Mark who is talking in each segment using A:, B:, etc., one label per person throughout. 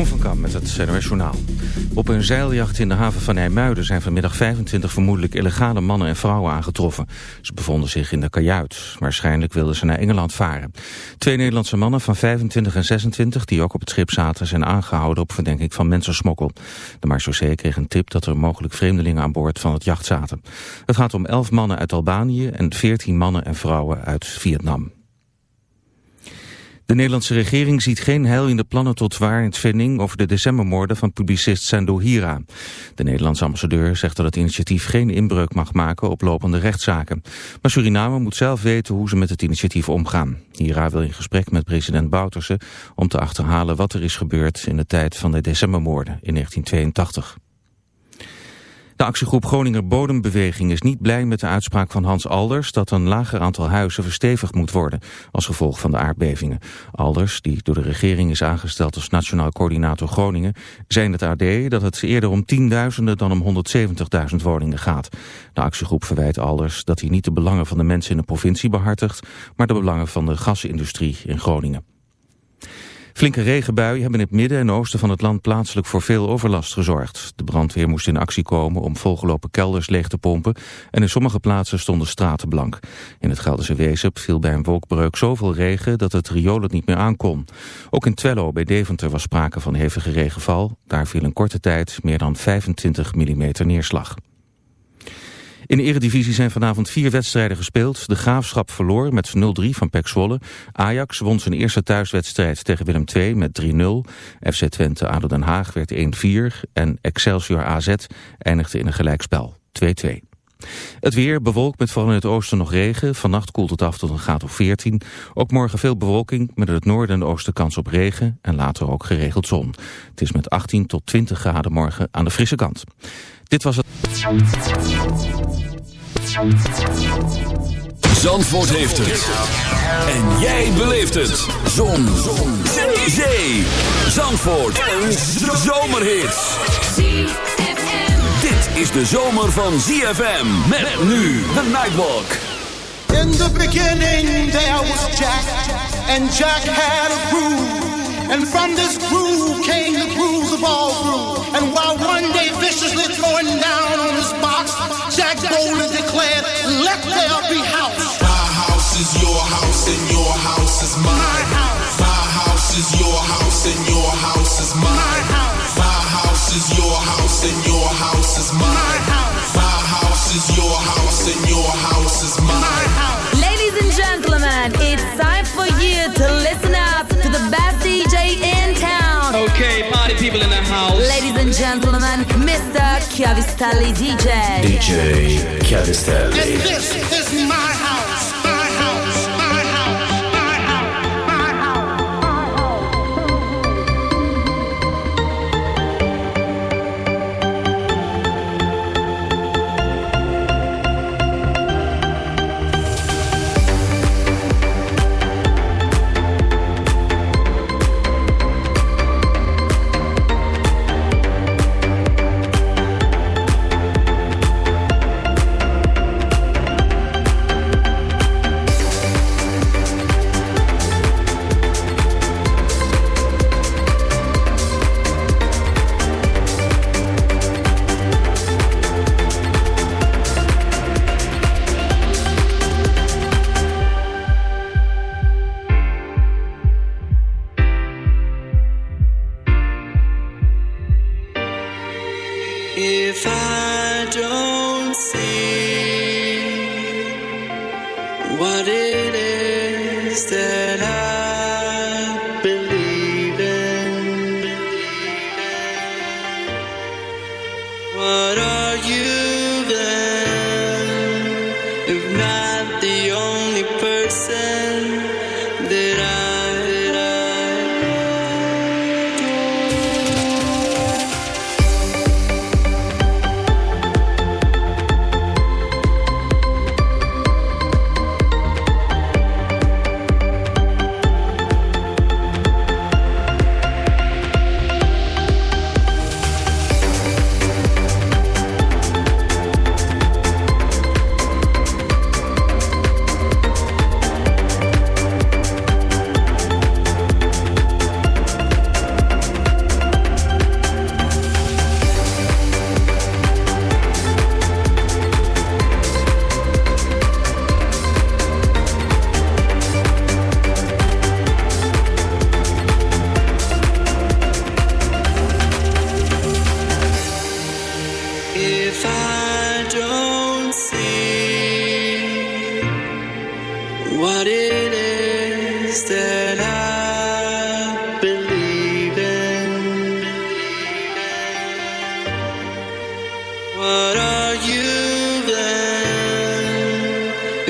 A: Jeroen van Kam met het NOS Journaal. Op een zeiljacht in de haven van IJmuiden zijn vanmiddag 25 vermoedelijk illegale mannen en vrouwen aangetroffen. Ze bevonden zich in de kajuit. Waarschijnlijk wilden ze naar Engeland varen. Twee Nederlandse mannen van 25 en 26 die ook op het schip zaten zijn aangehouden op verdenking van mensensmokkel. De marechaussee kreeg een tip dat er mogelijk vreemdelingen aan boord van het jacht zaten. Het gaat om 11 mannen uit Albanië en 14 mannen en vrouwen uit Vietnam. De Nederlandse regering ziet geen heil in de plannen tot waarheidsvinding over de decembermoorden van publicist Sando Hira. De Nederlandse ambassadeur zegt dat het initiatief geen inbreuk mag maken op lopende rechtszaken. Maar Suriname moet zelf weten hoe ze met het initiatief omgaan. Hira wil in gesprek met president Bouterse om te achterhalen wat er is gebeurd in de tijd van de decembermoorden in 1982. De actiegroep Groninger Bodembeweging is niet blij met de uitspraak van Hans Alders dat een lager aantal huizen verstevigd moet worden als gevolg van de aardbevingen. Alders, die door de regering is aangesteld als Nationaal Coördinator Groningen, zei het AD dat het eerder om tienduizenden dan om 170.000 woningen gaat. De actiegroep verwijt Alders dat hij niet de belangen van de mensen in de provincie behartigt, maar de belangen van de gasindustrie in Groningen. Flinke regenbuien hebben in het midden en oosten van het land plaatselijk voor veel overlast gezorgd. De brandweer moest in actie komen om volgelopen kelders leeg te pompen en in sommige plaatsen stonden straten blank. In het Gelderse Weesp viel bij een wolkbreuk zoveel regen dat het riool het niet meer aankon. Ook in Twello bij Deventer was sprake van hevige regenval. Daar viel in korte tijd meer dan 25 mm neerslag. In de eredivisie zijn vanavond vier wedstrijden gespeeld. De Graafschap verloor met 0-3 van Pek Zwolle. Ajax won zijn eerste thuiswedstrijd tegen Willem II met 3-0. FC Twente ADO Den Haag werd 1-4. En Excelsior AZ eindigde in een gelijkspel 2-2. Het weer bewolkt met vooral in het oosten nog regen. Vannacht koelt het af tot een graad of 14. Ook morgen veel bewolking met het noorden en oosten kans op regen. En later ook geregeld zon. Het is met 18 tot 20 graden morgen aan de frisse kant. Dit was het...
B: Zandvoort heeft het. En jij beleeft het. Zon. Zon. Zee. Zandvoort. Een zomerhit. Dit is de zomer van ZFM. Met nu de Nightwalk.
C: In the beginning there was Jack. And Jack had a groove. And from this groove came the grooves of all grooves. And while one day viciously throwing down on Jack boldly declared, let there be house.
D: My house is your house and your house is mine.
C: My house.
D: My house is your house and your house is mine.
C: My house.
D: My house is your house and your house is mine.
C: My house.
D: My house is your house and your house is mine.
C: My house.
E: Ladies and gentlemen, it's time for you to listen up to the best DJ in town.
F: Okay, party people in the house.
E: Ladies and gentlemen, Mr. Chiavistelli DJ.
B: DJ Chiavistelli.
C: And this is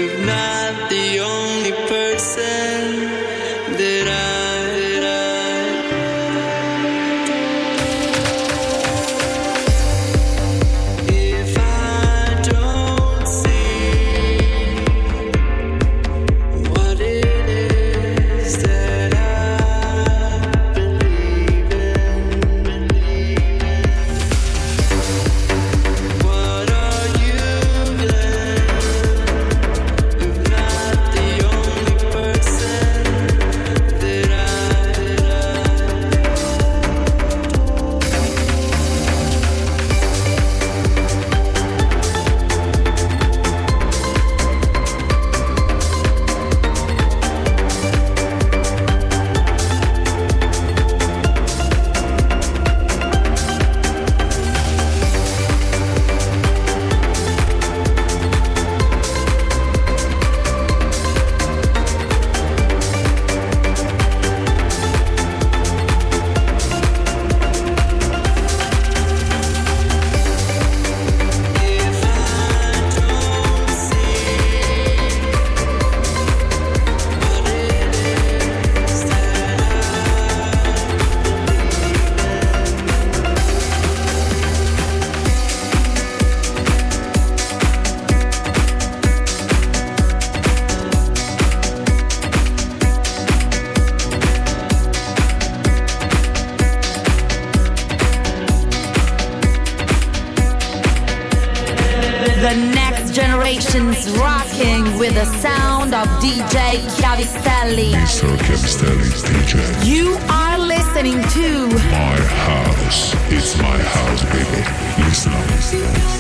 G: Tonight. Slow.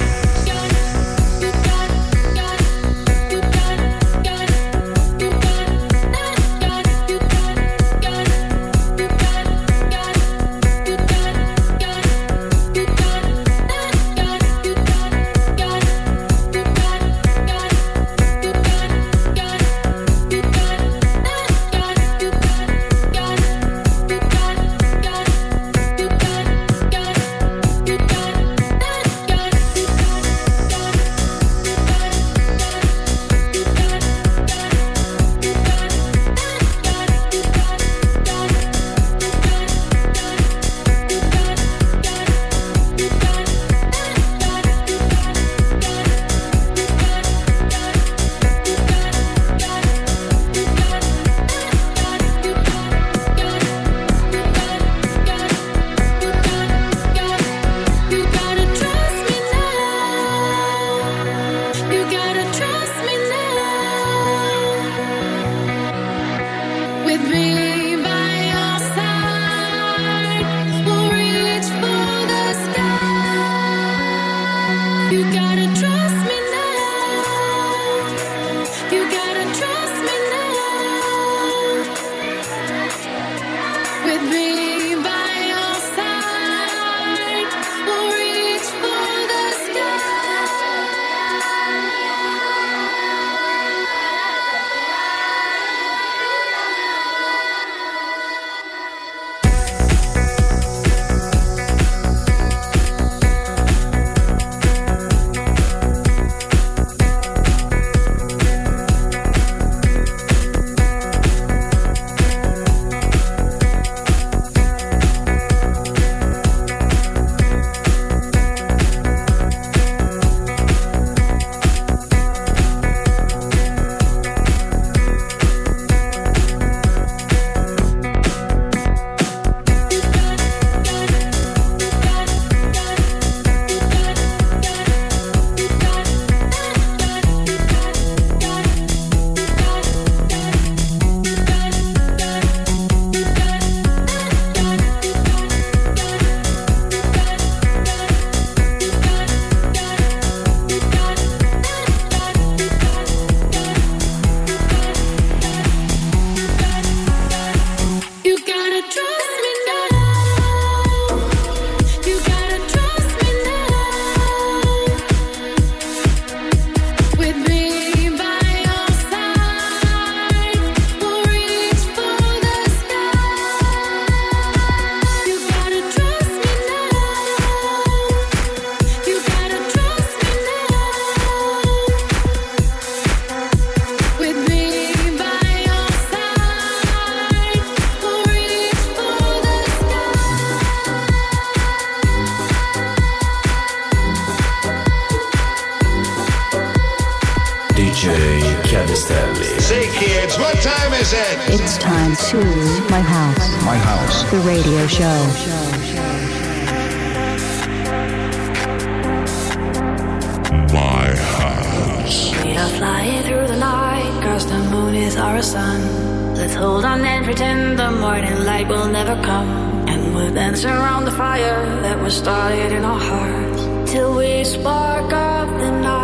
G: We're dancing around the fire that was started in our hearts till we spark up the night.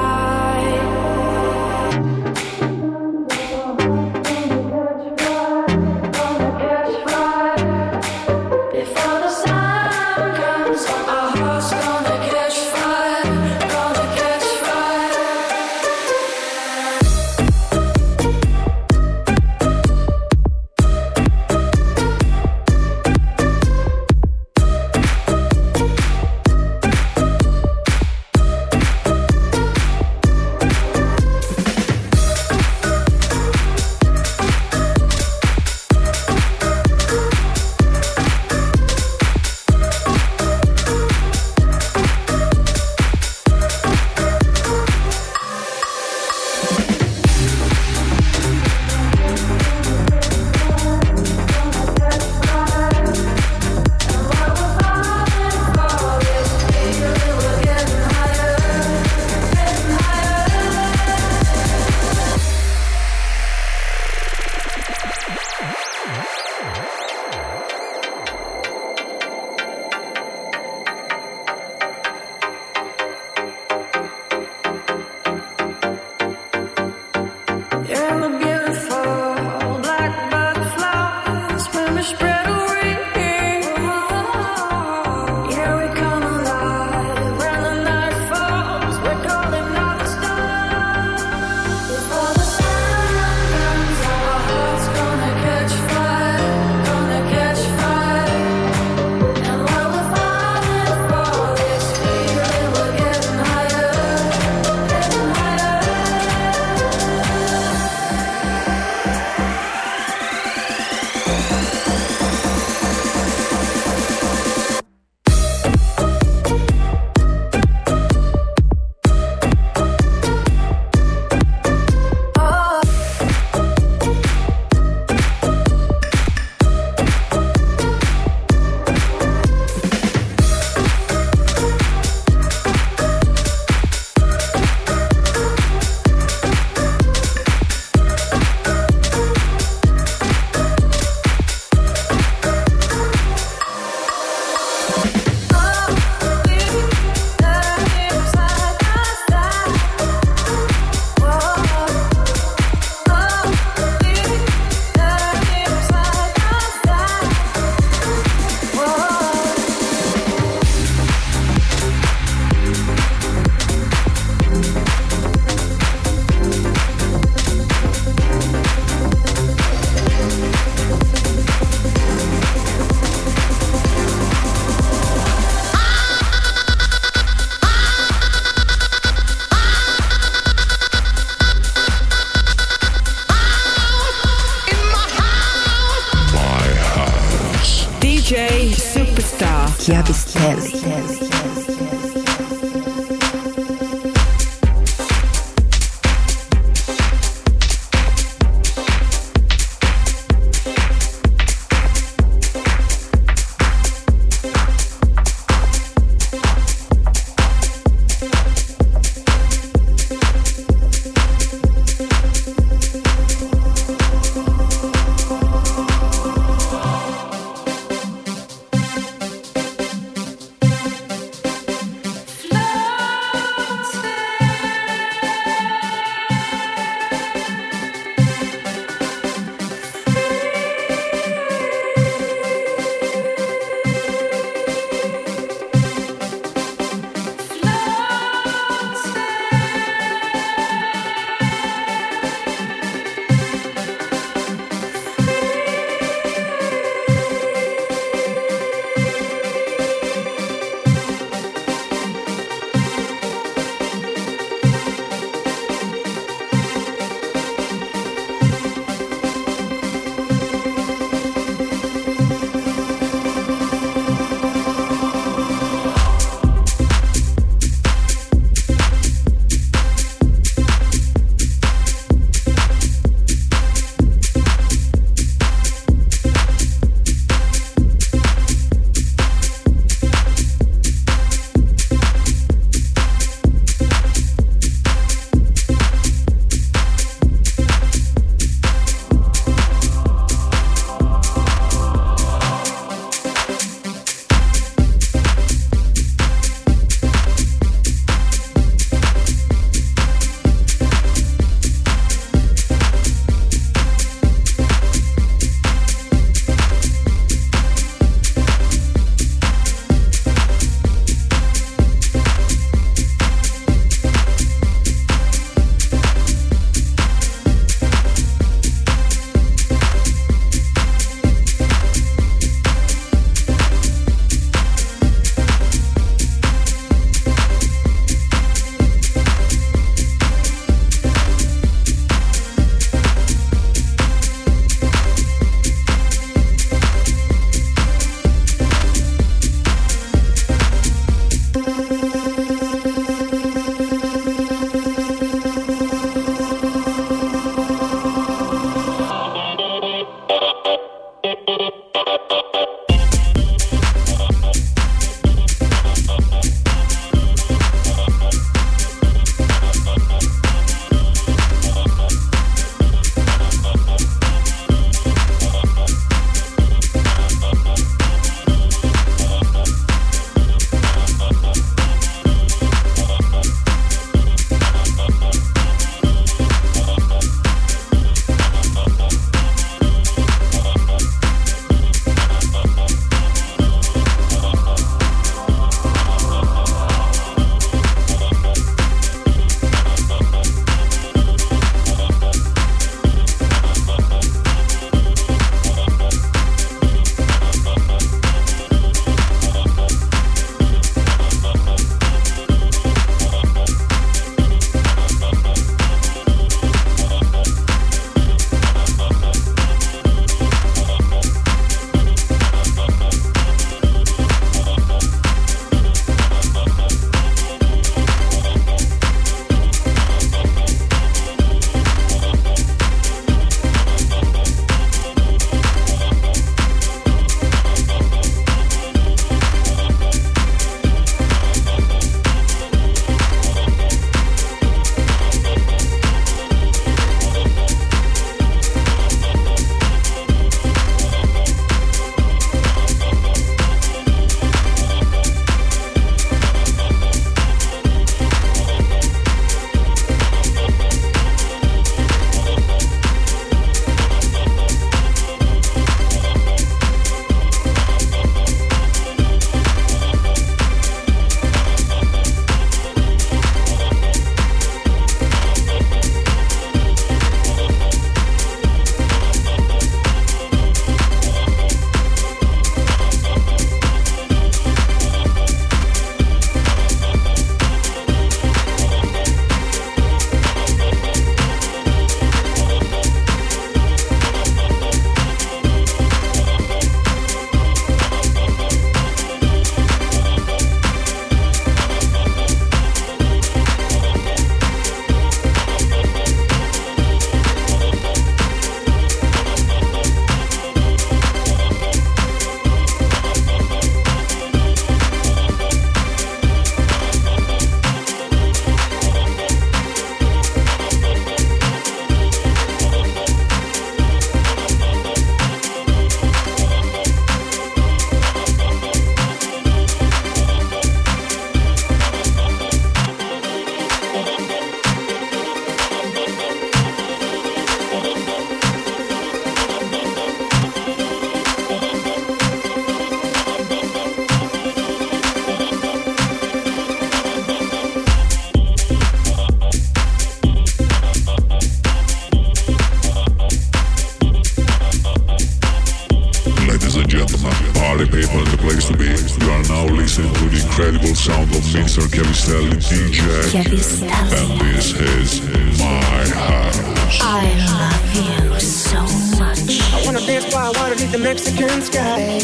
H: Mexican sky.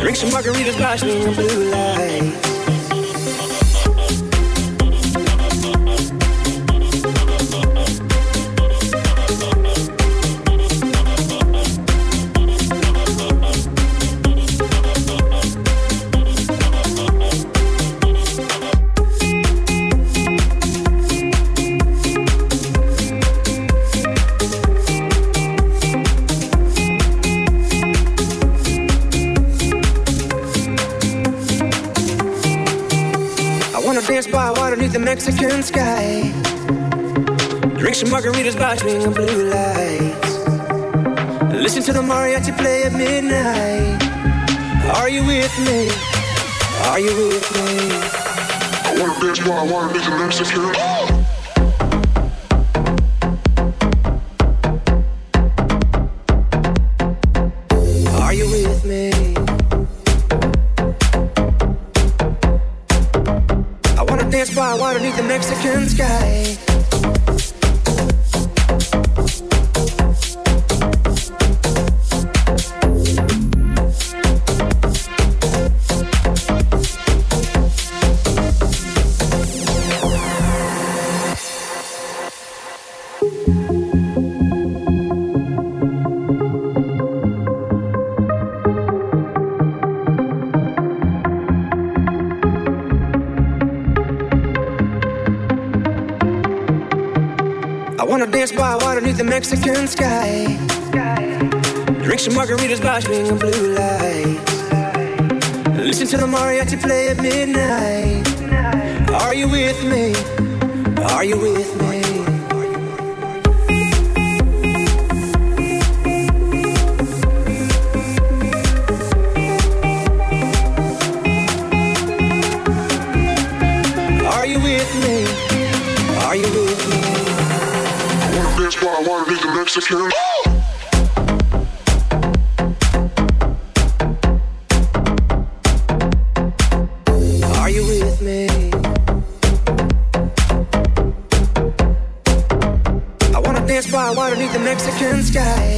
H: Drink some margaritas, watch me in blue lights. The Mexican sky. Drink some margaritas, me in blue lights. Listen to the mariachi play at midnight. Are you with me? Are you with me?
I: I wanna dance by water beneath the Mexican.
H: Mexican sky. Mexican sky. Drink some margaritas, me in blue lights. Listen to the mariachi play at midnight. Are you with me? Are you with me? Are you with me? Are you with me?
I: I wanna dance by beneath the Mexican.
H: Are you with me? I wanna dance by water beneath the Mexican sky.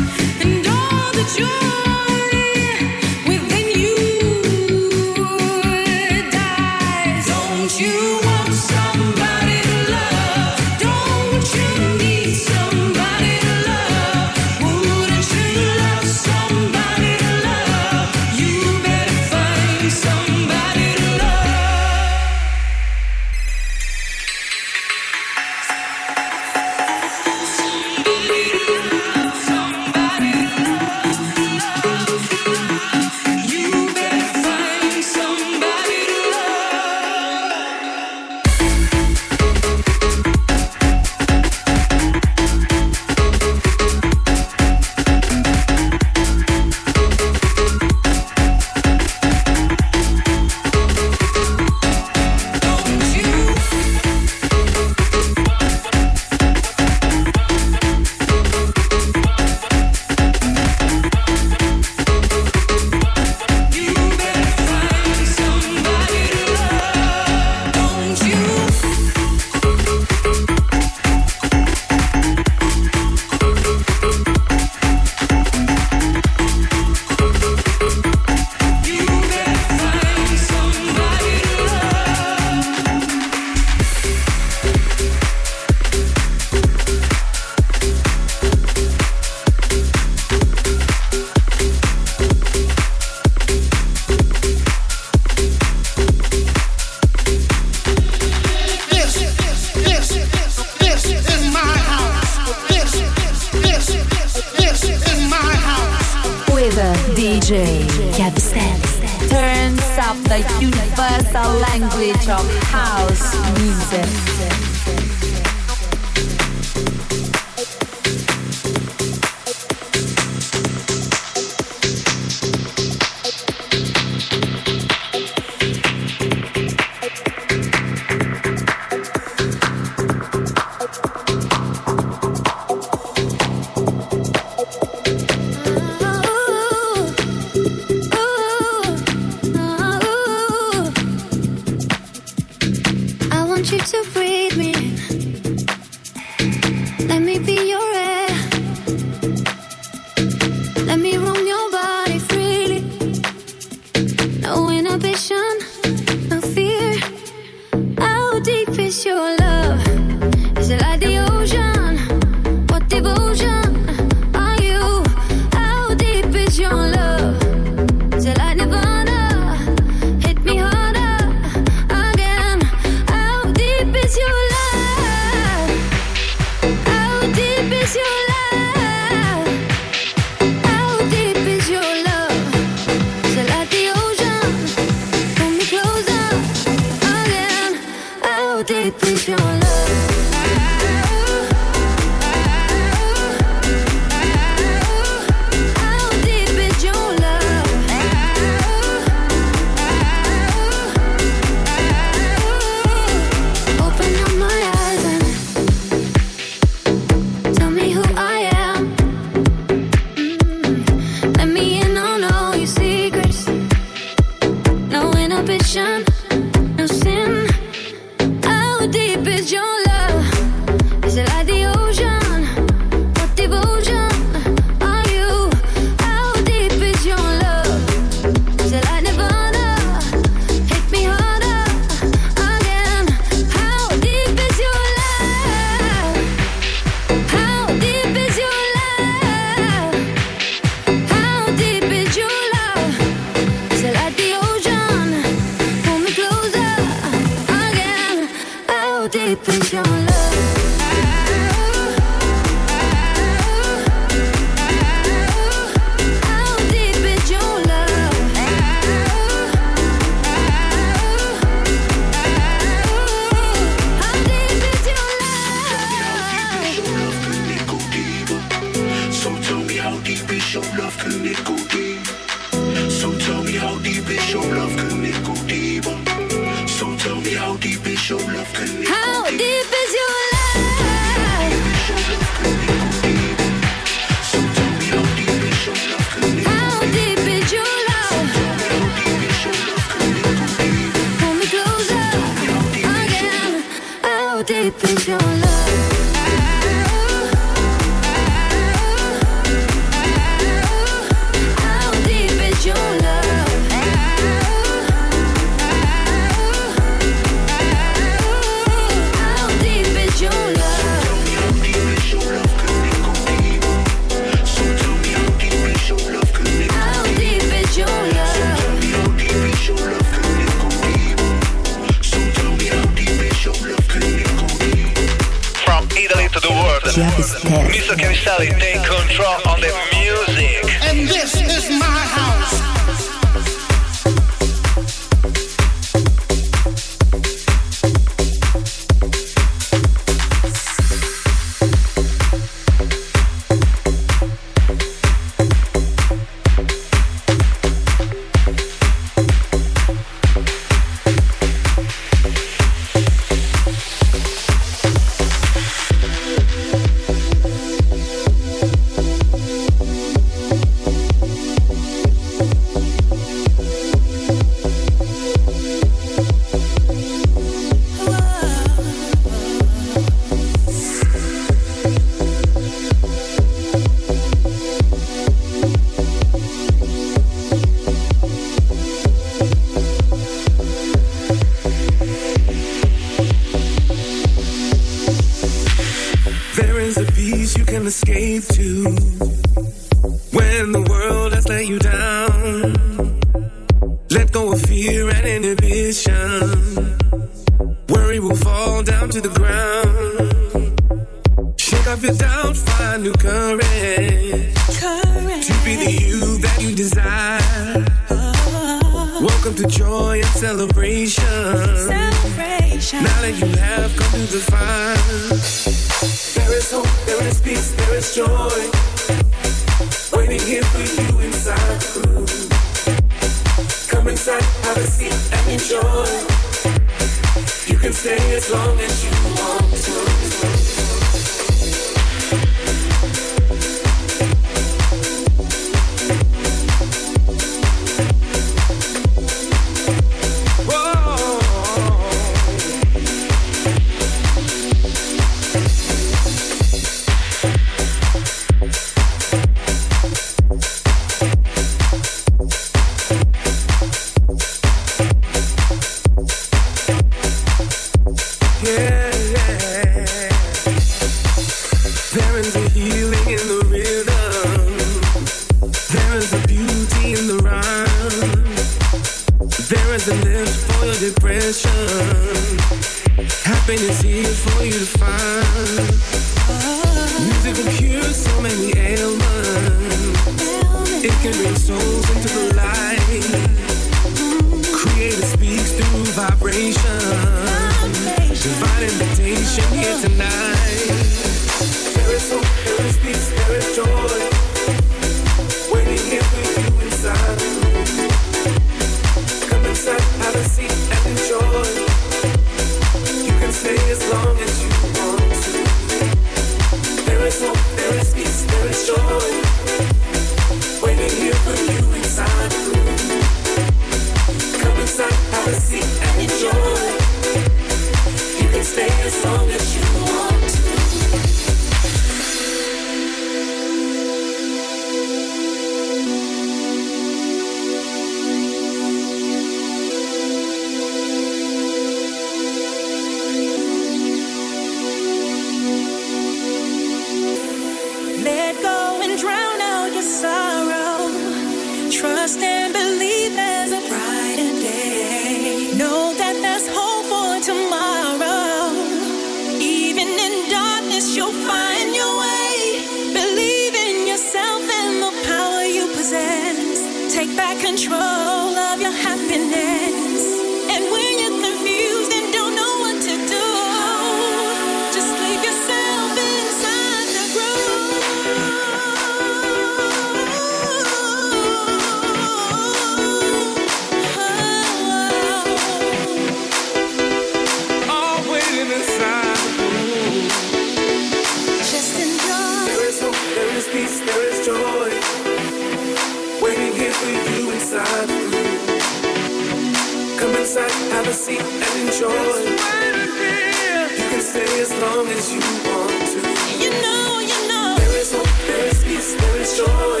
J: long as you want to. You
K: know, you know.
J: There is hope, there is peace, there is joy.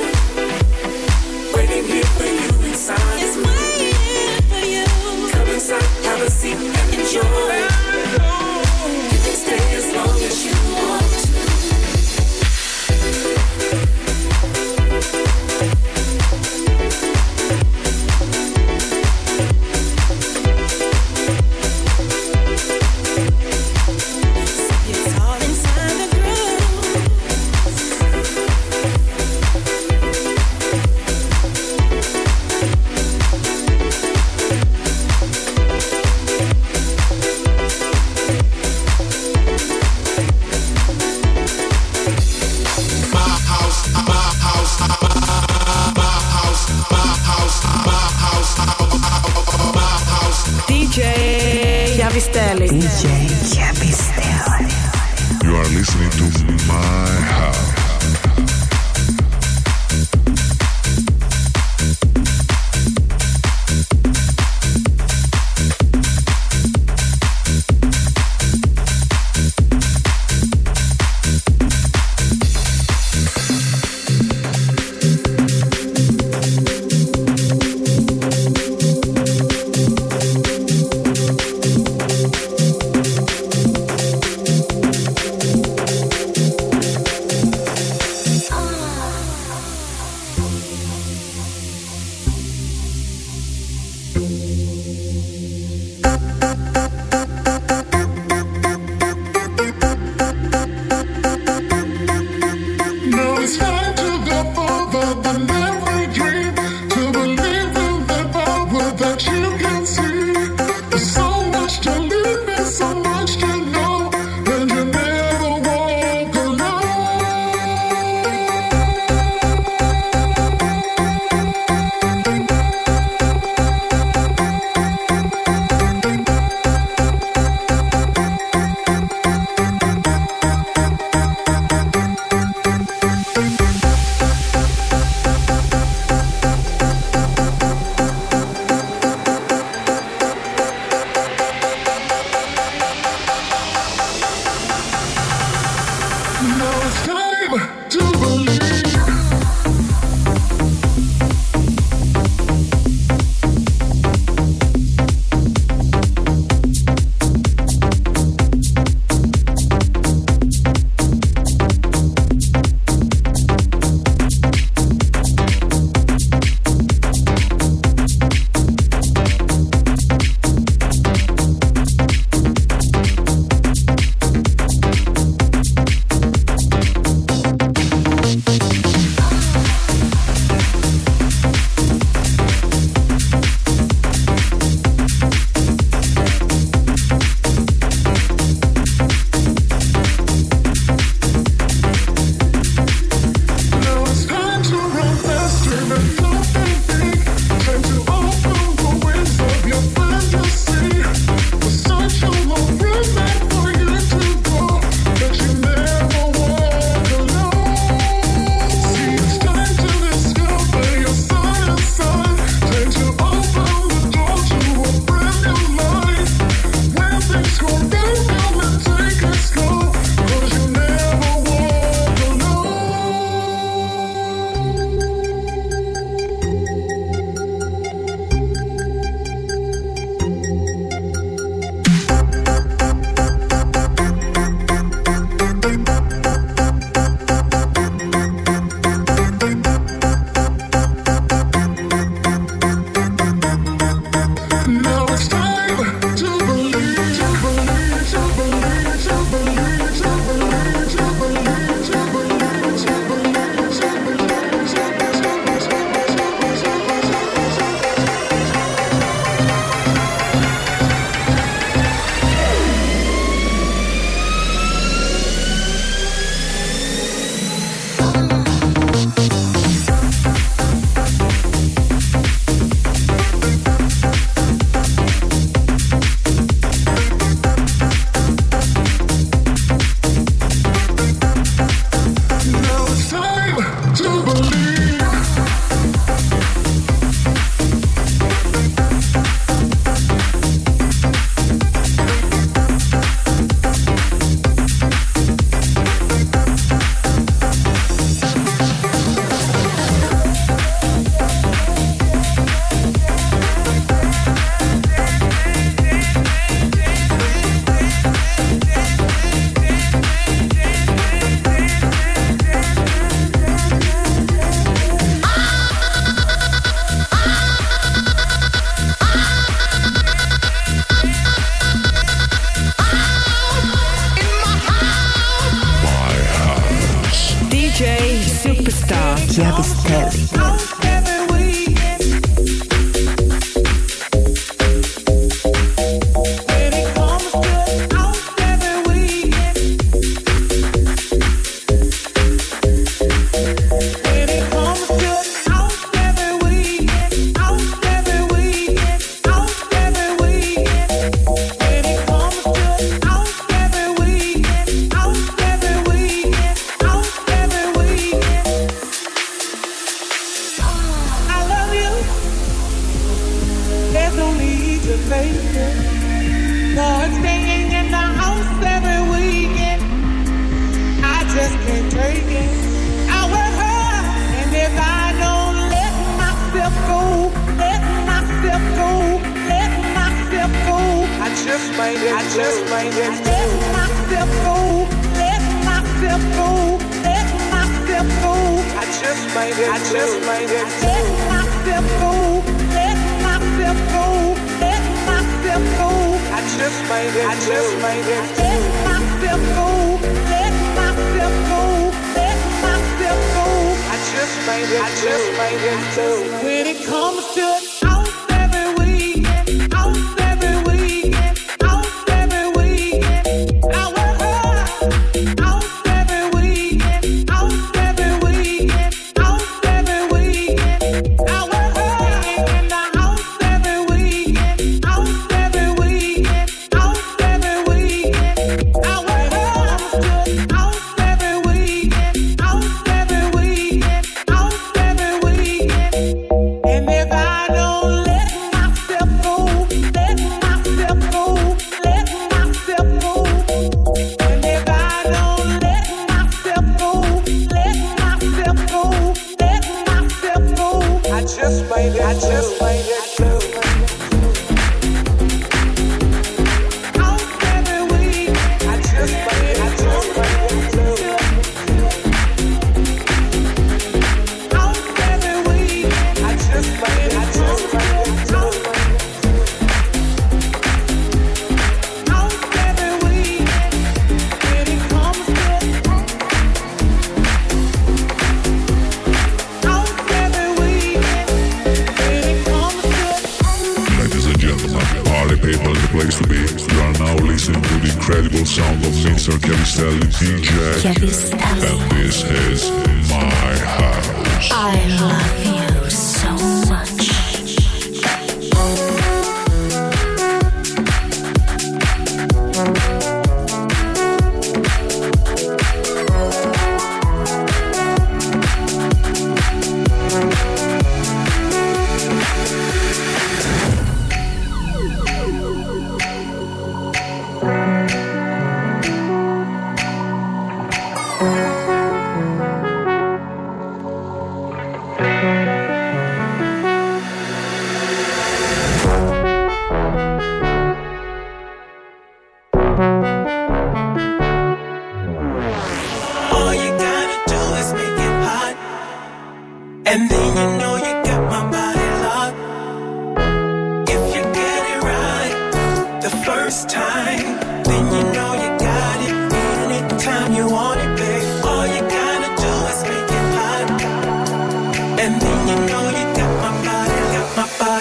J: Waiting here for you inside.
K: It's waiting for you.
J: Come inside, have a seat and enjoy.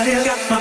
L: Somebody got my